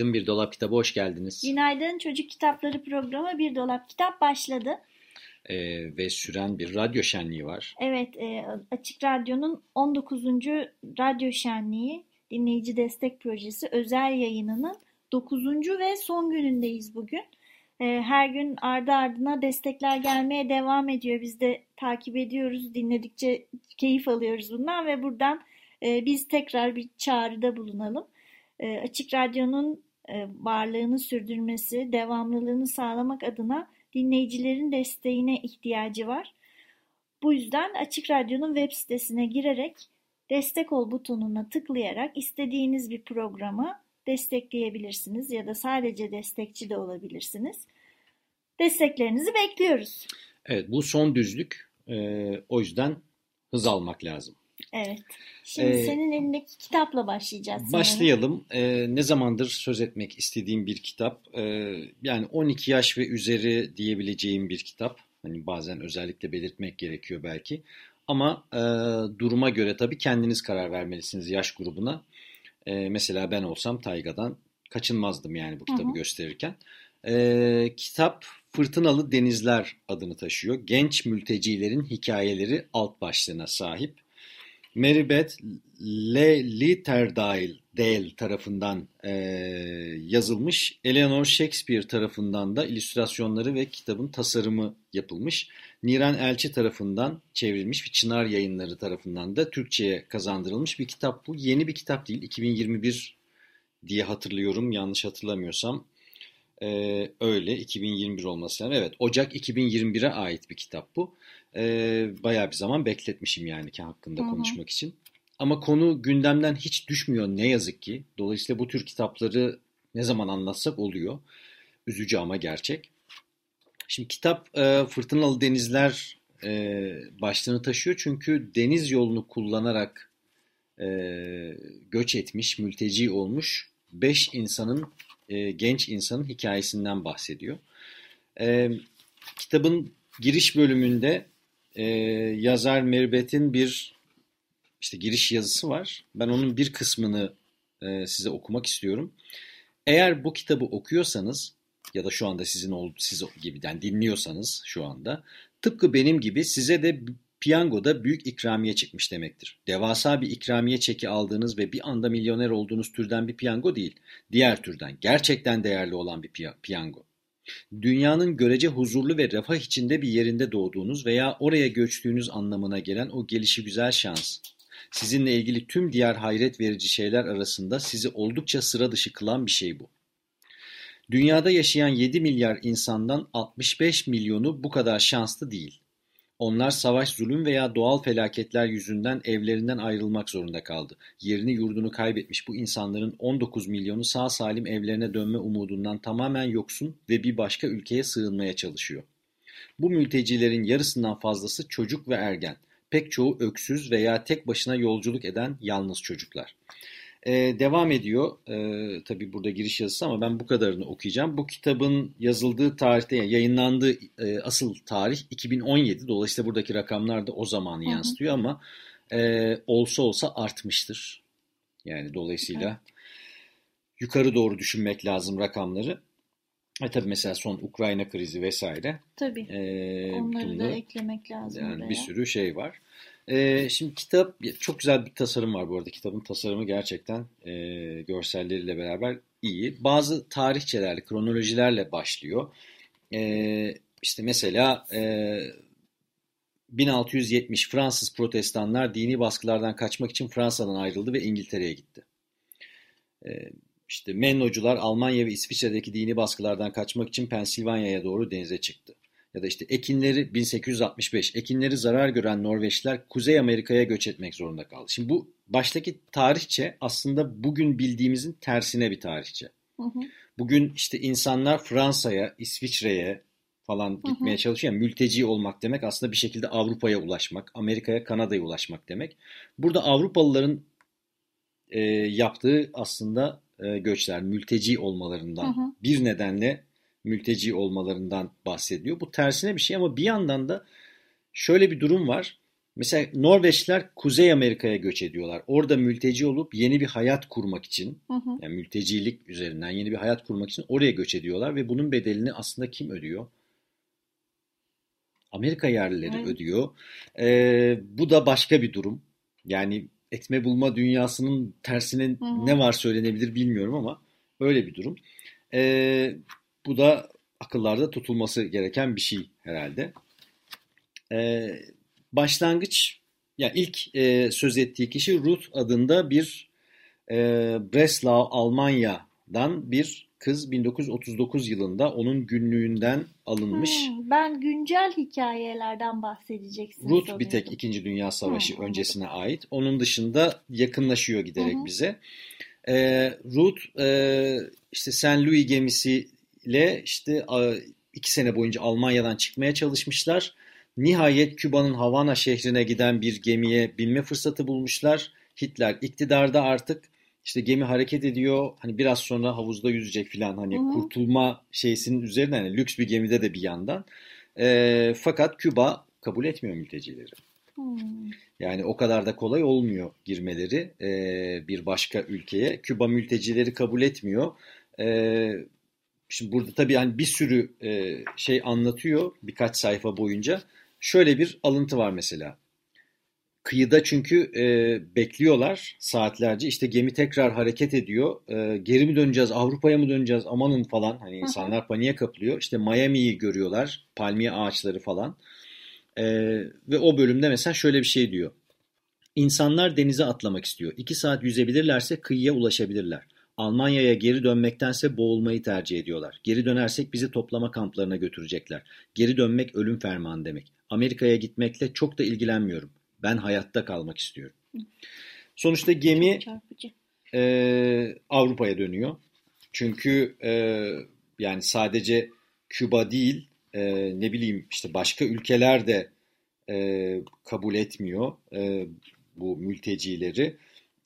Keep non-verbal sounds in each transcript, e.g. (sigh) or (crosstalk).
Günaydın Bir Dolap Kitabı hoş geldiniz. Günaydın Çocuk Kitapları programı Bir Dolap Kitap başladı. Ee, ve süren bir radyo şenliği var. Evet e, Açık Radyo'nun 19. Radyo Şenliği Dinleyici Destek Projesi özel yayınının 9. ve son günündeyiz bugün. E, her gün ardı ardına destekler gelmeye devam ediyor. Biz de takip ediyoruz, dinledikçe keyif alıyoruz bundan ve buradan e, biz tekrar bir çağrıda bulunalım. E, Açık Radyo'nun varlığını sürdürmesi, devamlılığını sağlamak adına dinleyicilerin desteğine ihtiyacı var. Bu yüzden Açık Radyo'nun web sitesine girerek destek ol butonuna tıklayarak istediğiniz bir programı destekleyebilirsiniz ya da sadece destekçi de olabilirsiniz. Desteklerinizi bekliyoruz. Evet bu son düzlük. Ee, o yüzden hız almak lazım. Evet. Şimdi Ee, senin elindeki kitapla başlayacağız. Başlayalım. Ee, ne zamandır söz etmek istediğim bir kitap. Ee, yani 12 yaş ve üzeri diyebileceğim bir kitap. Hani bazen özellikle belirtmek gerekiyor belki. Ama e, duruma göre tabii kendiniz karar vermelisiniz yaş grubuna. Ee, mesela ben olsam Tayga'dan kaçınmazdım yani bu kitabı Hı hı. gösterirken. Ee, kitap Fırtınalı Denizler adını taşıyor. Genç mültecilerin hikayeleri alt başlığına sahip. Mary Beth Le Litterdale Dale tarafından e, yazılmış. Eleanor Shakespeare tarafından da illüstrasyonları ve kitabın tasarımı yapılmış. Niran Elçi tarafından çevrilmiş ve Çınar Yayınları tarafından da Türkçe'ye kazandırılmış bir kitap bu. Yeni bir kitap değil. 2021 diye hatırlıyorum yanlış hatırlamıyorsam. Ee, öyle 2021 olması lazım. Evet Ocak 2021'e ait bir kitap bu. Ee, bayağı bir zaman bekletmişim yani ki hakkında Hı hı. konuşmak için. Ama konu gündemden hiç düşmüyor ne yazık ki. Dolayısıyla bu tür kitapları ne zaman anlatsak oluyor. Üzücü ama gerçek. Şimdi kitap e, Fırtınalı Denizler e, başlığını taşıyor. Çünkü deniz yolunu kullanarak e, göç etmiş, mülteci olmuş 5 insanın, e, genç insanın hikayesinden bahsediyor. E, kitabın giriş bölümünde e, yazar Merbet'in bir işte giriş yazısı var. Ben onun bir kısmını e, size okumak istiyorum. Eğer bu kitabı okuyorsanız ya da şu anda sizin ol, siz gibiden dinliyorsanız şu anda tıpkı benim gibi size de piyangoda büyük ikramiye çıkmış demektir. Devasa bir ikramiye çeki aldığınız ve bir anda milyoner olduğunuz türden bir piyango değil. Diğer türden gerçekten değerli olan bir piya- piyango. Dünyanın görece huzurlu ve refah içinde bir yerinde doğduğunuz veya oraya göçtüğünüz anlamına gelen o gelişigüzel şans. Sizinle ilgili tüm diğer hayret verici şeyler arasında sizi oldukça sıra dışı kılan bir şey bu. Dünyada yaşayan 7 milyar insandan 65 milyonu bu kadar şanslı değil. Onlar savaş, zulüm veya doğal felaketler yüzünden evlerinden ayrılmak zorunda kaldı. Yerini yurdunu kaybetmiş bu insanların 19 milyonu sağ salim evlerine dönme umudundan tamamen yoksun ve bir başka ülkeye sığınmaya çalışıyor. Bu mültecilerin yarısından fazlası çocuk ve ergen. Pek çoğu öksüz veya tek başına yolculuk eden yalnız çocuklar. Ee, devam ediyor. Ee, tabii burada giriş yazısı ama ben bu kadarını okuyacağım. Bu kitabın yazıldığı tarihte, yani yayınlandığı e, asıl tarih 2017. Dolayısıyla buradaki rakamlar da o zamanı yansıtıyor ama e, olsa olsa artmıştır. Yani dolayısıyla yukarı doğru düşünmek lazım rakamları. E tabii mesela son Ukrayna krizi vesaire. Tabii. E, Onları da eklemek lazım yani oraya. bir sürü şey var. Ee, şimdi kitap çok güzel bir tasarım var bu arada. Kitabın tasarımı gerçekten e, görselleriyle beraber iyi. Bazı tarihçelerle, kronolojilerle başlıyor. Ee, işte mesela e, 1670 Fransız protestanlar dini baskılardan kaçmak için Fransa'dan ayrıldı ve İngiltere'ye gitti. Ee, işte Mennocular Almanya ve İsviçre'deki dini baskılardan kaçmak için Pensilvanya'ya doğru denize çıktı. ya da işte ekinleri 1865 ekinleri zarar gören Norveçliler Kuzey Amerika'ya göç etmek zorunda kaldı. Şimdi bu baştaki tarihçe aslında bugün bildiğimizin tersine bir tarihçe. Hı hı. Bugün işte insanlar Fransa'ya, İsviçre'ye falan gitmeye Hı hı. çalışıyor. Yani mülteci olmak demek aslında bir şekilde Avrupa'ya ulaşmak, Amerika'ya, Kanada'ya ulaşmak demek. Burada Avrupalıların e, yaptığı aslında e, göçler, mülteci olmalarından, Hı hı. bir nedenle mülteci olmalarından bahsediyor. Bu tersine bir şey ama bir yandan da şöyle bir durum var. Mesela Norveçliler Kuzey Amerika'ya göç ediyorlar. Orada mülteci olup yeni bir hayat kurmak için, Hı hı. yani mültecilik üzerinden yeni bir hayat kurmak için oraya göç ediyorlar ve bunun bedelini aslında kim ödüyor? Amerika yerlileri Evet. ödüyor. Ee, bu da başka bir durum. Yani etme bulma dünyasının tersine Hı hı. ne var söylenebilir bilmiyorum ama öyle bir durum. Ee, bu da akıllarda tutulması gereken bir şey herhalde. Ee, başlangıç, ya ilk e, söz ettiği kişi Ruth adında bir e, Breslau, Almanya'dan bir kız 1939 yılında onun günlüğünden alınmış. Hmm, ben güncel hikayelerden bahsedeceksin Ruth bir tek 2. Dünya Savaşı anladım. öncesine ait. Onun dışında yakınlaşıyor giderek hı. bize. Ee, Ruth e, işte Saint Louis gemisiyle işte a, iki sene boyunca Almanya'dan çıkmaya çalışmışlar. Nihayet Küba'nın Havana şehrine giden bir gemiye binme fırsatı bulmuşlar. Hitler iktidarda artık işte gemi hareket ediyor. Hani biraz sonra havuzda yüzecek filan hani Hı hı. kurtulma şeysinin üzerine hani lüks bir gemide de bir yandan. Ee, fakat Küba kabul etmiyor mültecileri. Yani o kadar da kolay olmuyor girmeleri e, bir başka ülkeye. Küba mültecileri kabul etmiyor. E, şimdi burada tabii hani bir sürü e, şey anlatıyor birkaç sayfa boyunca. Şöyle bir alıntı var mesela. Kıyıda çünkü e, bekliyorlar saatlerce. İşte gemi tekrar hareket ediyor. E, geri mi döneceğiz, Avrupa'ya mı döneceğiz, amanın falan. Hani insanlar paniğe kapılıyor. İşte Miami'yi görüyorlar, palmiye ağaçları falan. E, ve o bölümde mesela şöyle bir şey diyor. İnsanlar denize atlamak istiyor. İki saat yüzebilirlerse kıyıya ulaşabilirler. Almanya'ya geri dönmektense boğulmayı tercih ediyorlar. Geri dönersek bizi toplama kamplarına götürecekler. Geri dönmek ölüm fermanı demek. Amerika'ya gitmekle çok da ilgilenmiyorum. Ben hayatta kalmak istiyorum. Sonuçta gemi e, Avrupa'ya dönüyor. Çünkü e, yani sadece Küba değil e, ne bileyim işte başka ülkeler de e, kabul etmiyor e, bu mültecileri.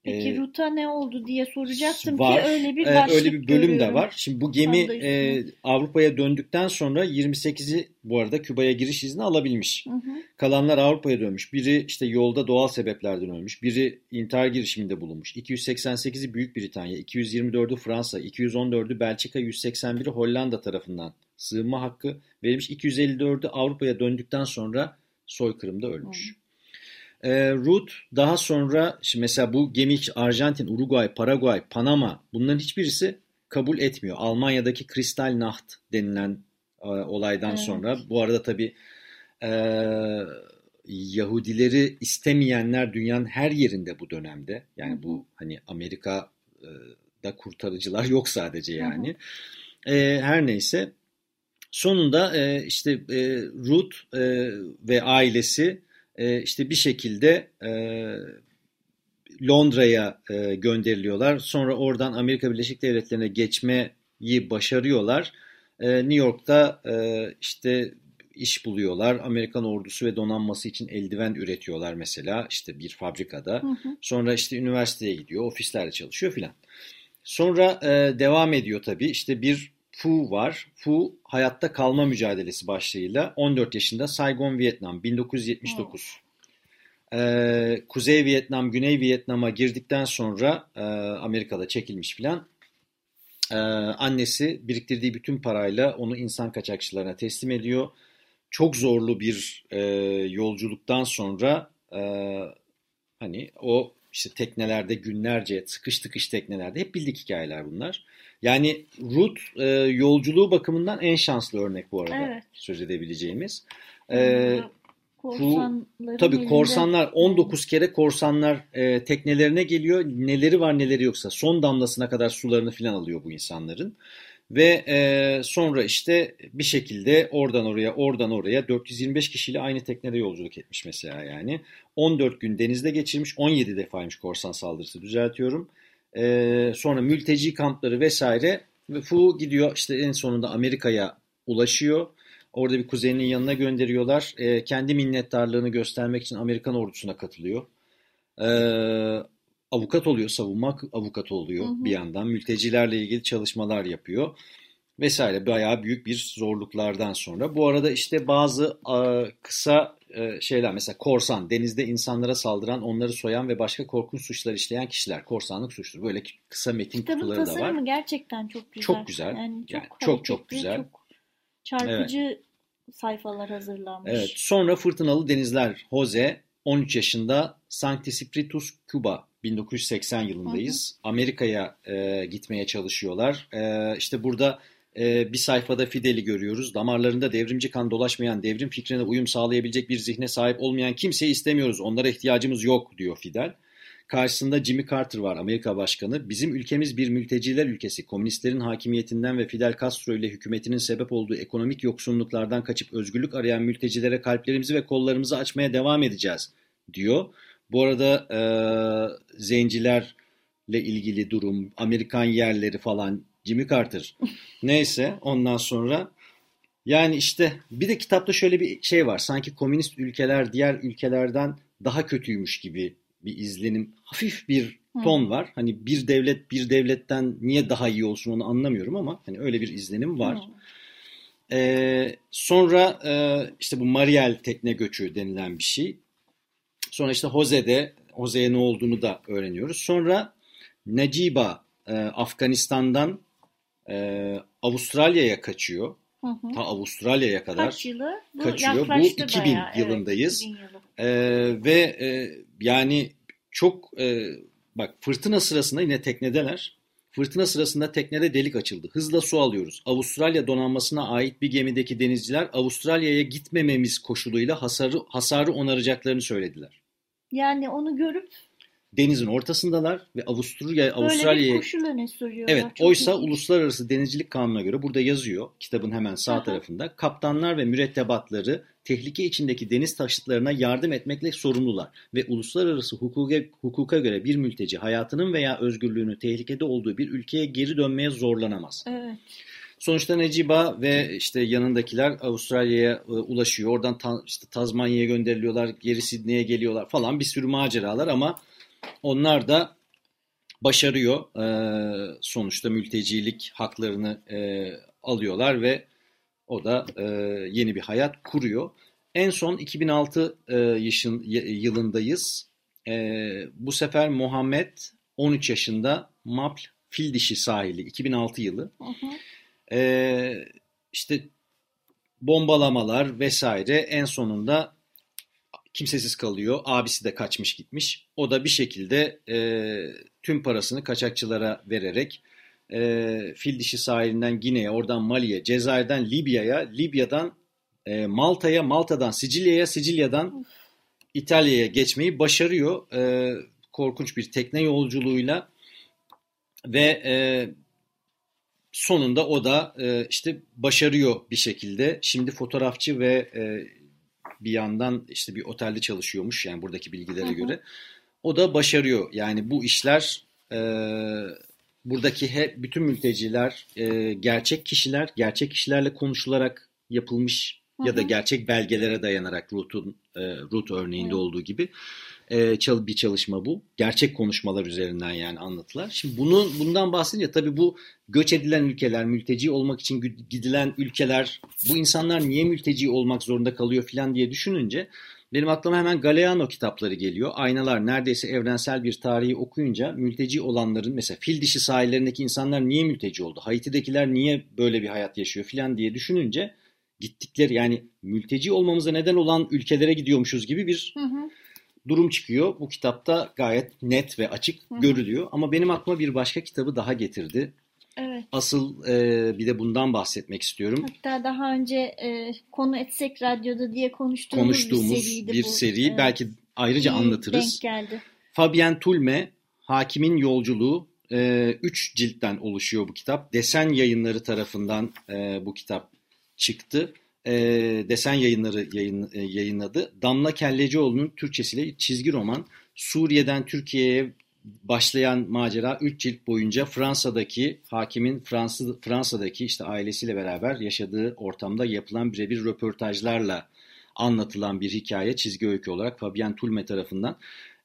Peki E, Ruta ne oldu diye soracaktım var. ki öyle bir E, başlık öyle bir bölüm de görüyorum. var. Şimdi bu gemi e. Avrupa'ya döndükten sonra 28'i bu arada Küba'ya giriş izni alabilmiş. Hı hı. Kalanlar Avrupa'ya dönmüş. Biri işte yolda doğal sebeplerden ölmüş. Biri intihar girişiminde bulunmuş. 288'i Büyük Britanya, 224'ü Fransa, 214'ü Belçika, 181'i Hollanda tarafından sığınma hakkı verilmiş. 254'ü Avrupa'ya döndükten sonra soykırımda ölmüş. Ee, Ruth daha sonra şimdi mesela bu gemi Arjantin, Uruguay, Paraguay, Panama bunların hiçbirisi kabul etmiyor. Almanya'daki Kristal Nacht denilen e, olaydan Evet. sonra bu arada tabii e, Yahudileri istemeyenler dünyanın her yerinde bu dönemde. Yani bu hani Amerika'da kurtarıcılar yok sadece yani. E, her neyse sonunda e, işte e, Ruth e, ve ailesi e, işte bir şekilde e, Londra'ya e, gönderiliyorlar. Sonra oradan Amerika Birleşik Devletleri'ne geçmeyi başarıyorlar. E, New York'ta e, işte iş buluyorlar. Amerikan ordusu ve donanması için eldiven üretiyorlar mesela işte bir fabrikada. Hı hı. Sonra işte üniversiteye gidiyor, ofislerde çalışıyor filan. Sonra e, devam ediyor tabii. İşte bir Fu var. Fu hayatta kalma mücadelesi başlığıyla 14 yaşında Saigon, Vietnam 1979. Ee, Kuzey Vietnam, Güney Vietnam'a girdikten sonra e, Amerika'da çekilmiş filan. Ee, annesi biriktirdiği bütün parayla onu insan kaçakçılarına teslim ediyor. Çok zorlu bir e, yolculuktan sonra e, hani o işte teknelerde günlerce sıkış tıkış teknelerde hep bildik hikayeler bunlar. Yani Ruth e, yolculuğu bakımından en şanslı örnek bu arada Evet. söz edebileceğimiz. E, Korsanların Tabii korsanlar 19 kere korsanlar e, teknelerine geliyor. Neleri var neleri yoksa son damlasına kadar sularını filan alıyor bu insanların. Ve e, sonra işte bir şekilde oradan oraya oradan oraya 425 kişiyle aynı teknede yolculuk etmiş mesela yani. 14 gün denizde geçirmiş 17 defaymış korsan saldırısı düzeltiyorum. E, sonra mülteci kampları vesaire ve Fu gidiyor işte en sonunda Amerika'ya ulaşıyor. Orada bir kuzeninin yanına gönderiyorlar. E, kendi minnettarlığını göstermek için Amerikan ordusuna katılıyor. E, avukat oluyor, savunma avukatı oluyor Hı hı. bir yandan. Mültecilerle ilgili çalışmalar yapıyor vesaire. Bayağı büyük bir zorluklardan sonra. Bu arada işte bazı e, kısa e, şeyler mesela korsan, denizde insanlara saldıran, onları soyan ve başka korkunç suçlar işleyen kişiler. Korsanlık suçtur. Böyle kısa metin Kitabın kutuları da var. gerçekten çok güzel. Çok güzel. Yani çok Yani çok çok güzel. Çok çarpıcı sayfalar hazırlanmış. Evet. Sonra Fırtınalı Denizler Jose 13 yaşında Sancti Spiritus Cuba 1980 yılındayız. Amerika'ya e, gitmeye çalışıyorlar. E, işte burada e, bir sayfada Fidel'i görüyoruz. Damarlarında devrimci kan dolaşmayan, devrim fikrine uyum sağlayabilecek bir zihne sahip olmayan kimseyi istemiyoruz. Onlara ihtiyacımız yok diyor Fidel. Karşısında Jimmy Carter var Amerika Başkanı. Bizim ülkemiz bir mülteciler ülkesi. Komünistlerin hakimiyetinden ve Fidel Castro ile hükümetinin sebep olduğu ekonomik yoksunluklardan kaçıp özgürlük arayan mültecilere kalplerimizi ve kollarımızı açmaya devam edeceğiz diyor. Bu arada e, zencilerle ilgili durum, Amerikan yerleri falan Jimmy Carter. (laughs) Neyse ondan sonra yani işte bir de kitapta şöyle bir şey var. Sanki komünist ülkeler diğer ülkelerden daha kötüymüş gibi bir izlenim. Hafif bir ton var. Hani bir devlet bir devletten niye daha iyi olsun onu anlamıyorum ama hani öyle bir izlenim var. Ee, sonra e, işte bu Mariel tekne göçü denilen bir şey. Sonra işte Jose'de, Jose'ye ne olduğunu da öğreniyoruz. Sonra Naciba e, Afganistan'dan e, Avustralya'ya kaçıyor. Hı hı. Ta Avustralya'ya kadar. Kaç yılı? Bu kaçıyor. Bu yaklaştı 2000 bayağı. Evet, yılındayız. 2000 yılı. Ee, ve e, yani çok e, bak fırtına sırasında yine teknedeler. Fırtına sırasında teknede delik açıldı. Hızla su alıyoruz. Avustralya donanmasına ait bir gemideki denizciler Avustralya'ya gitmememiz koşuluyla hasarı, hasarı onaracaklarını söylediler. Yani onu görüp Denizin ortasındalar ve Avusturya, Avustralya'ya koşul öne sürüyorlar. Evet, Çok oysa ilginç. Uluslararası Denizcilik Kanunu'na göre burada yazıyor kitabın hemen sağ Aha. tarafında. Kaptanlar ve mürettebatları tehlike içindeki deniz taşıtlarına yardım etmekle sorumlular ve uluslararası hukuka, hukuka göre bir mülteci hayatının veya özgürlüğünün tehlikede olduğu bir ülkeye geri dönmeye zorlanamaz. Evet. Sonuçta Neciba ve işte yanındakiler Avustralya'ya e, ulaşıyor. Oradan ta, işte Tazmanya'ya gönderiliyorlar, geri Sidney'e geliyorlar falan bir sürü maceralar ama onlar da başarıyor. Ee, sonuçta mültecilik haklarını e, alıyorlar ve o da e, yeni bir hayat kuruyor. En son 2006 e, yaşın, yılındayız. E, bu sefer Muhammed 13 yaşında Mapl Fil Dişi sahili 2006 yılı. Hı hı. Ee, işte bombalamalar vesaire en sonunda kimsesiz kalıyor. Abisi de kaçmış gitmiş. O da bir şekilde e, tüm parasını kaçakçılara vererek e, fil dişi sahilinden Gine'ye, oradan Mali'ye, Cezayir'den Libya'ya, Libya'dan e, Malta'ya, Malta'dan Sicilya'ya, Sicilya'dan İtalya'ya geçmeyi başarıyor. E, korkunç bir tekne yolculuğuyla ve e, sonunda o da e, işte başarıyor bir şekilde. Şimdi fotoğrafçı ve e, bir yandan işte bir otelde çalışıyormuş yani buradaki bilgilere Hı hı. göre. O da başarıyor. Yani bu işler e, buradaki hep bütün mülteciler e, gerçek kişiler, gerçek kişilerle konuşularak yapılmış ya da Hı hı. gerçek belgelere dayanarak Ruth'un e, Ruth örneğinde olduğu gibi e, çal- bir çalışma bu. Gerçek konuşmalar üzerinden yani anlatılar. Şimdi bunu bundan bahsedince tabii bu göç edilen ülkeler, mülteci olmak için gidilen ülkeler, bu insanlar niye mülteci olmak zorunda kalıyor filan diye düşününce benim aklıma hemen Galeano kitapları geliyor. Aynalar neredeyse evrensel bir tarihi okuyunca mülteci olanların mesela fil dişi sahillerindeki insanlar niye mülteci oldu? Haiti'dekiler niye böyle bir hayat yaşıyor filan diye düşününce gittikleri yani mülteci olmamıza neden olan ülkelere gidiyormuşuz gibi bir Hı hı. Durum çıkıyor. Bu kitapta gayet net ve açık Hı hı. görülüyor. Ama benim aklıma bir başka kitabı daha getirdi. Evet. Asıl e, bir de bundan bahsetmek istiyorum. Hatta daha önce e, konu etsek radyoda diye konuştuğumuz, Konuştuğumuz bir seriydi bir bu. seri. Evet. Belki ayrıca İyi anlatırız. Denk geldi. Fabien Tulme, Hakimin Yolculuğu e, üç ciltten oluşuyor bu kitap. Desen yayınları tarafından e, bu kitap çıktı. E, Desen yayınları yayın, e, yayınladı. Damla Kellecioğlu'nun Türkçesiyle çizgi roman Suriye'den Türkiye'ye başlayan macera 3 cilt boyunca Fransa'daki hakimin Fransız Fransa'daki işte ailesiyle beraber yaşadığı ortamda yapılan birebir röportajlarla anlatılan bir hikaye çizgi öykü olarak Fabien Tulme tarafından.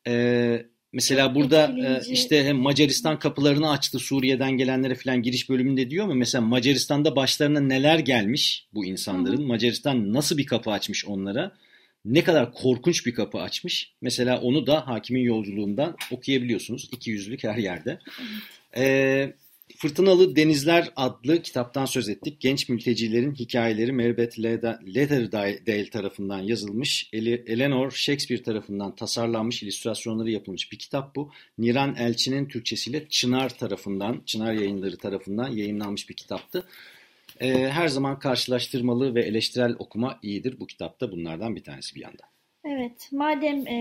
Ee, mesela Çok burada e, işte hem Macaristan kapılarını açtı Suriye'den gelenlere falan giriş bölümünde diyor ama mesela Macaristan'da başlarına neler gelmiş bu insanların? Hı hı. Macaristan nasıl bir kapı açmış onlara? ne kadar korkunç bir kapı açmış. Mesela onu da Hakimin Yolculuğundan okuyabiliyorsunuz. İki yüzlük her yerde. Ee, Fırtınalı Denizler adlı kitaptan söz ettik. Genç mültecilerin hikayeleri Merbet Latterdale tarafından yazılmış. Eleanor Shakespeare tarafından tasarlanmış, illüstrasyonları yapılmış bir kitap bu. Niran Elçi'nin Türkçesiyle Çınar tarafından, Çınar yayınları tarafından yayınlanmış bir kitaptı. E, her zaman karşılaştırmalı ve eleştirel okuma iyidir. Bu kitapta bunlardan bir tanesi bir yanda. Evet, madem e,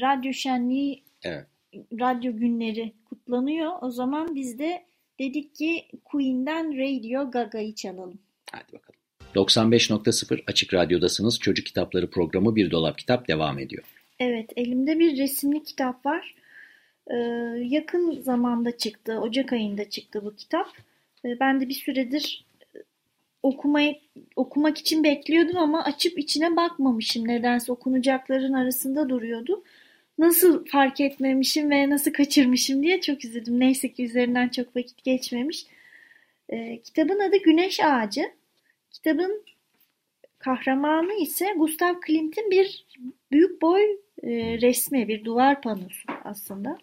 radyo şenliği, evet. radyo günleri kutlanıyor, o zaman biz de dedik ki Queen'den Radio Gaga'yı çalalım. Hadi bakalım. 95.0 Açık Radyo'dasınız. Çocuk Kitapları programı Bir Dolap Kitap devam ediyor. Evet, elimde bir resimli kitap var. Ee, yakın zamanda çıktı, Ocak ayında çıktı bu kitap. Ee, ben de bir süredir okumayı okumak için bekliyordum ama açıp içine bakmamışım. Nedense okunacakların arasında duruyordu. Nasıl fark etmemişim ve nasıl kaçırmışım diye çok üzüldüm. Neyse ki üzerinden çok vakit geçmemiş. E, kitabın adı Güneş Ağacı. Kitabın kahramanı ise Gustav Klimt'in bir büyük boy e, resmi, bir duvar panosu aslında.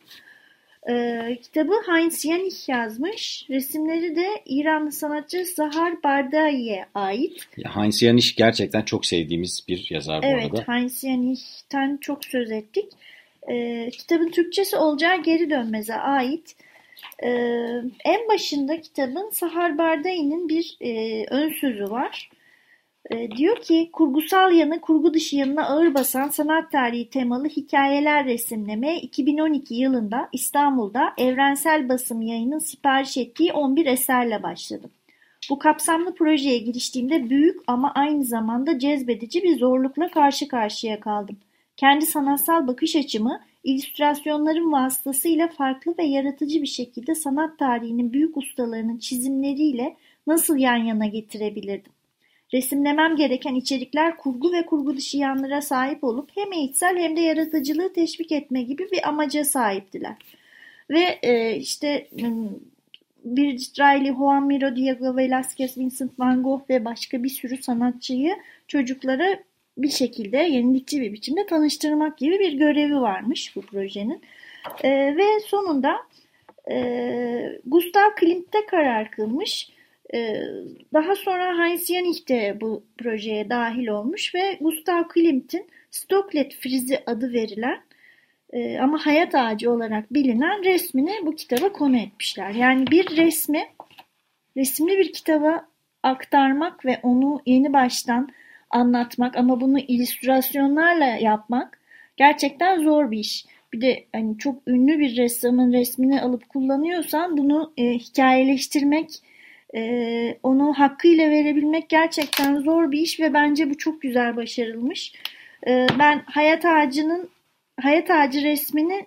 E, kitabı Heinz Janich yazmış. Resimleri de İranlı sanatçı Zahar Bardai'ye ait. Heinz Janich gerçekten çok sevdiğimiz bir yazar bu evet, arada. Evet, Heinz Janich'ten çok söz ettik. E, kitabın Türkçesi olacağı geri dönmeze ait. E, en başında kitabın Sahar Bardai'nin bir e, ön sözü var. E, diyor ki kurgusal yanı kurgu dışı yanına ağır basan sanat tarihi temalı hikayeler resimlemeye 2012 yılında İstanbul'da evrensel basım yayının sipariş ettiği 11 eserle başladım. Bu kapsamlı projeye giriştiğimde büyük ama aynı zamanda cezbedici bir zorlukla karşı karşıya kaldım. Kendi sanatsal bakış açımı illüstrasyonların vasıtasıyla farklı ve yaratıcı bir şekilde sanat tarihinin büyük ustalarının çizimleriyle nasıl yan yana getirebilirdim? Resimlemem gereken içerikler kurgu ve kurgu dışı yanlara sahip olup hem eğitsel hem de yaratıcılığı teşvik etme gibi bir amaca sahiptiler. Ve e, işte Bridget Riley, Juan Miro, Diego Velázquez, Vincent van Gogh ve başka bir sürü sanatçıyı çocuklara bir şekilde yenilikçi bir biçimde tanıştırmak gibi bir görevi varmış bu projenin. E, ve sonunda e, Gustav Klimt'te karar kılmış ee, daha sonra Heinz Janich de bu projeye dahil olmuş ve Gustav Klimt'in Stocklet frizi adı verilen e, ama hayat ağacı olarak bilinen resmini bu kitaba konu etmişler. Yani bir resmi resimli bir kitaba aktarmak ve onu yeni baştan anlatmak ama bunu illüstrasyonlarla yapmak gerçekten zor bir iş. Bir de hani çok ünlü bir ressamın resmini alıp kullanıyorsan bunu e, hikayeleştirmek e, onu hakkıyla verebilmek gerçekten zor bir iş ve bence bu çok güzel başarılmış. E, ben hayat ağacının hayat ağacı resmini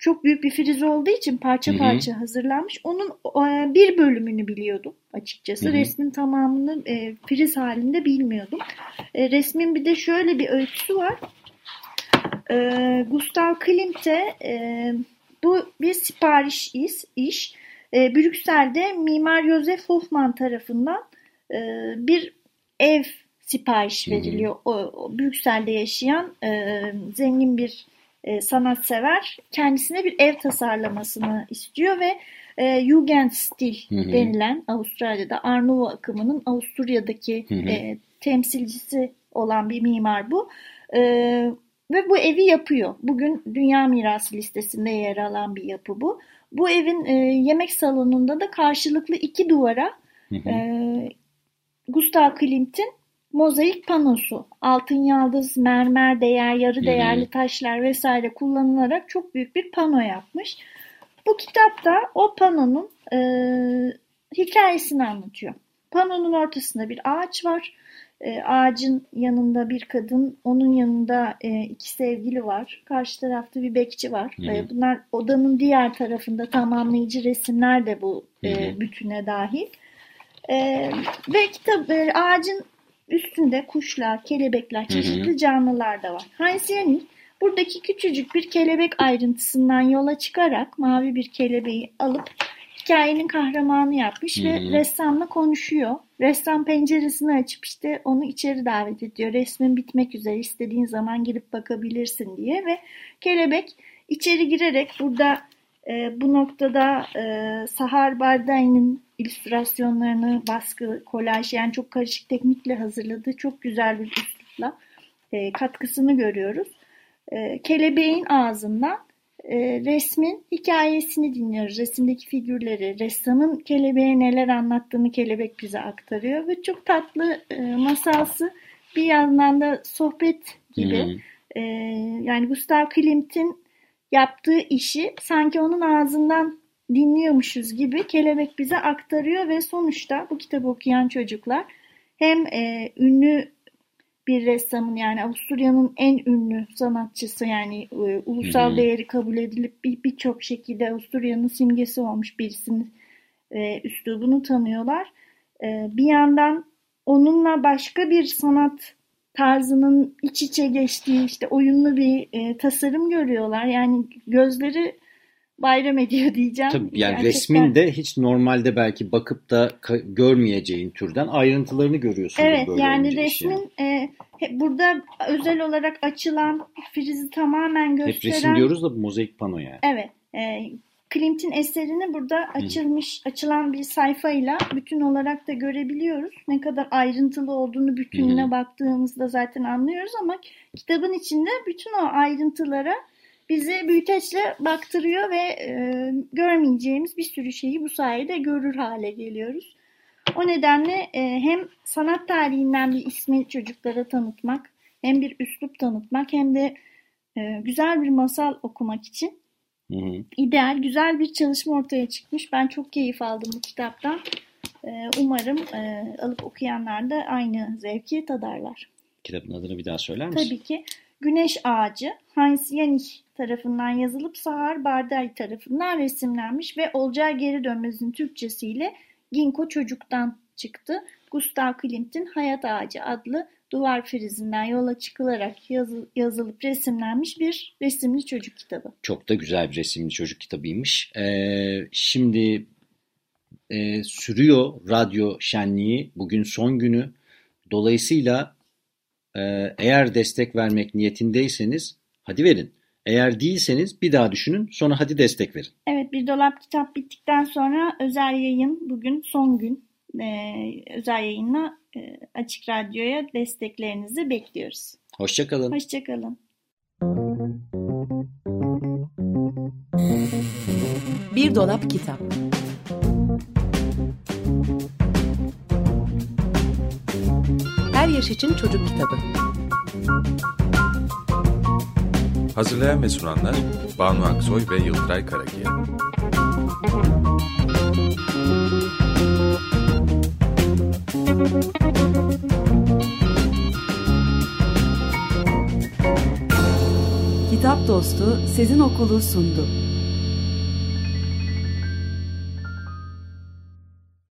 çok büyük bir friz olduğu için parça parça hı hı. hazırlanmış. Onun e, bir bölümünü biliyordum açıkçası. Hı hı. Resmin tamamını e, friz halinde bilmiyordum. E, resmin bir de şöyle bir öyküsü var. E, Gustav Klimt'e e, bu bir sipariş iş. iş. E, Brüksel'de Mimar Josef Hofmann tarafından e, bir ev sipariş veriliyor. O, o Brüksel'de yaşayan e, zengin bir e, sanatsever kendisine bir ev tasarlamasını istiyor ve e, Jugendstil hı hı. denilen Avustralya'da Arnavo akımının Avusturya'daki hı hı. E, temsilcisi olan bir mimar bu. E, ve bu evi yapıyor. Bugün Dünya Mirası listesinde yer alan bir yapı bu. Bu evin e, yemek salonunda da karşılıklı iki duvara E, Gustav Klimt'in mozaik panosu, altın yaldız, mermer değer, yarı değerli taşlar vesaire kullanılarak çok büyük bir pano yapmış. Bu kitapta o panonun e, hikayesini anlatıyor. Panonun ortasında bir ağaç var. E, ağacın yanında bir kadın, onun yanında e, iki sevgili var. Karşı tarafta bir bekçi var. Hı hı. E, bunlar odanın diğer tarafında tamamlayıcı resimler de bu e, Hı hı. bütüne dahil. E, ve kitap e, ağacın üstünde kuşlar, kelebekler, hı. çeşitli canlılar da var. Heinz Yanning buradaki küçücük bir kelebek ayrıntısından yola çıkarak mavi bir kelebeği alıp hikayenin kahramanı yapmış Hı ve hı. ressamla konuşuyor. Ressam penceresini açıp işte onu içeri davet ediyor. Resmin bitmek üzere istediğin zaman girip bakabilirsin diye ve kelebek içeri girerek burada e, bu noktada e, Sahar Bardai'nin illüstrasyonlarını baskı, kolaj yani çok karışık teknikle hazırladığı çok güzel bir üslupla e, katkısını görüyoruz. E, kelebeğin ağzından e, resmin hikayesini dinliyoruz. Resimdeki figürleri, ressamın kelebeğe neler anlattığını kelebek bize aktarıyor ve çok tatlı e, masalsı bir yandan da sohbet gibi. Hı. E, yani Gustav Klimt'in yaptığı işi sanki onun ağzından dinliyormuşuz gibi kelebek bize aktarıyor ve sonuçta bu kitabı okuyan çocuklar hem e, ünlü bir ressamın yani Avusturya'nın en ünlü sanatçısı yani e, ulusal değeri kabul edilip bir- birçok şekilde Avusturya'nın simgesi olmuş birisinin e, üslubunu tanıyorlar. E, bir yandan onunla başka bir sanat tarzının iç içe geçtiği işte oyunlu bir e, tasarım görüyorlar. Yani gözleri bayram ediyor diyeceğim. Tabii yani Gerçekten. resmin de hiç normalde belki bakıp da görmeyeceğin türden ayrıntılarını görüyorsun. Evet böyle yani resmin e, burada özel olarak açılan frizi tamamen Hep gösteren resim diyoruz da bu mozaik pano yani. Evet. E, Klimt'in eserini burada açılmış, açılan bir sayfayla bütün olarak da görebiliyoruz. Ne kadar ayrıntılı olduğunu bütününe Hı hı. baktığımızda zaten anlıyoruz ama kitabın içinde bütün o ayrıntılara bizi büyüteçle baktırıyor ve e, görmeyeceğimiz bir sürü şeyi bu sayede görür hale geliyoruz. O nedenle e, hem sanat tarihinden bir ismi çocuklara tanıtmak, hem bir üslup tanıtmak hem de e, güzel bir masal okumak için Hı hı. ideal, güzel bir çalışma ortaya çıkmış. Ben çok keyif aldım bu kitaptan. Ee, Umarım e, alıp okuyanlar da aynı zevki tadarlar. Kitabın adını bir daha söyler misin? Tabii ki Güneş Ağacı Heinz Yanich tarafından yazılıp Sahar Bardai tarafından resimlenmiş ve Olcay Geri Dönmez'in Türkçesiyle Ginko Çocuk'tan çıktı. Gustav Klimt'in Hayat Ağacı adlı duvar frizinden yola çıkılarak yazı- yazılıp resimlenmiş bir resimli çocuk kitabı. Çok da güzel bir resimli çocuk kitabıymış. Ee, şimdi e, sürüyor radyo şenliği. Bugün son günü. Dolayısıyla e, eğer destek vermek niyetindeyseniz hadi verin. Eğer değilseniz bir daha düşünün sonra hadi destek verin. Evet bir dolap kitap bittikten sonra özel yayın bugün son gün Ee, özel yayınla e, Açık Radyo'ya desteklerinizi bekliyoruz. Hoşçakalın. Hoşçakalın. Bir dolap kitap. Her yaş için çocuk kitabı. Hazırlayan ve sunanlar Banu Aksoy ve Yıldıray Karakiya. Kitap Dostu Sezin Okulu sundu.